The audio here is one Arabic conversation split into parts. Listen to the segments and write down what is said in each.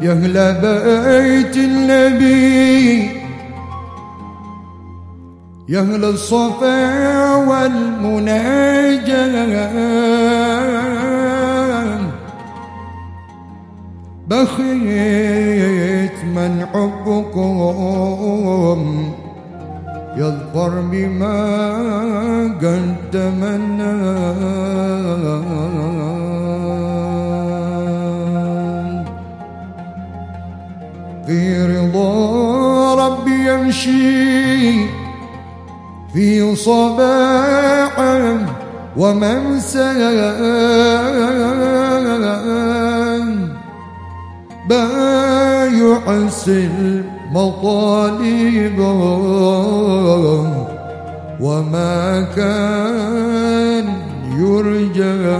يا أهل بيت النبي. يا أهل الصفا والمناجاة. بخيت من حبكم يظفر بما قد في رضا ربي يمشي في صباح وممسى بايعس المطالب وما كان يرجى.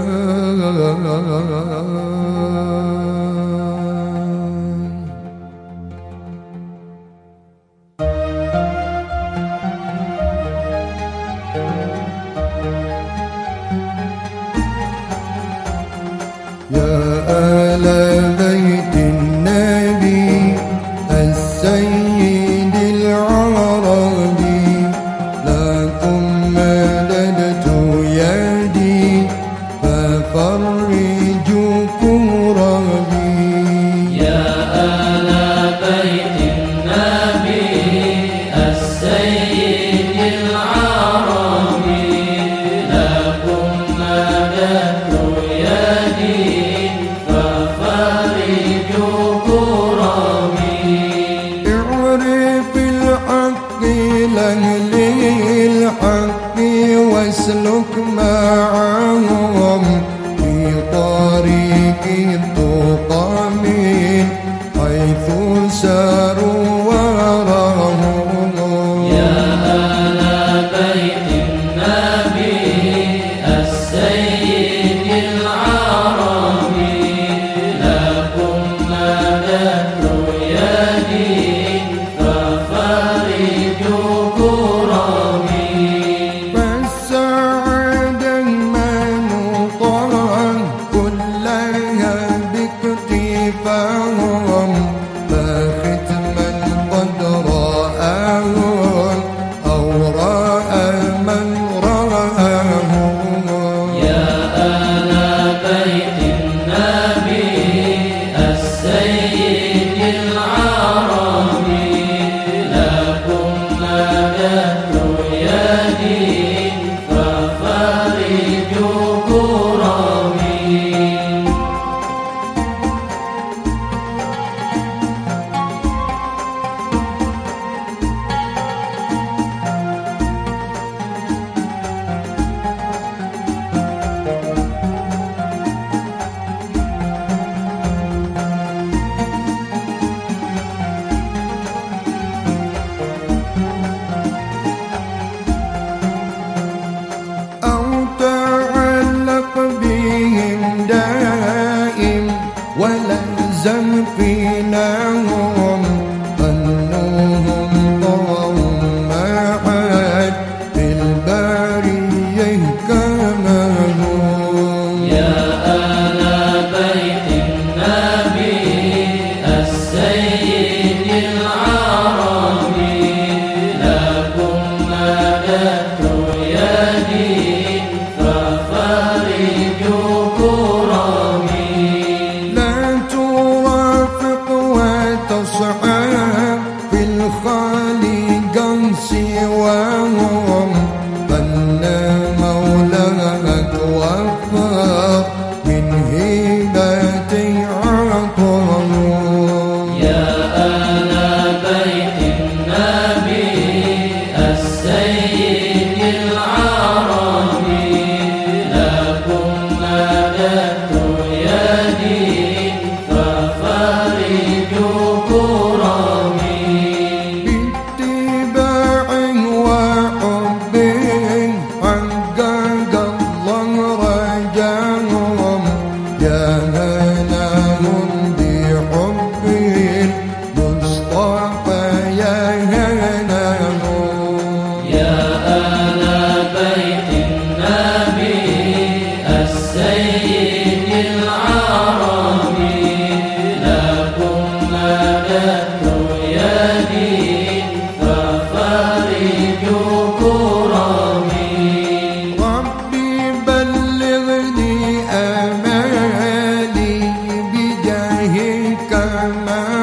hi ca ma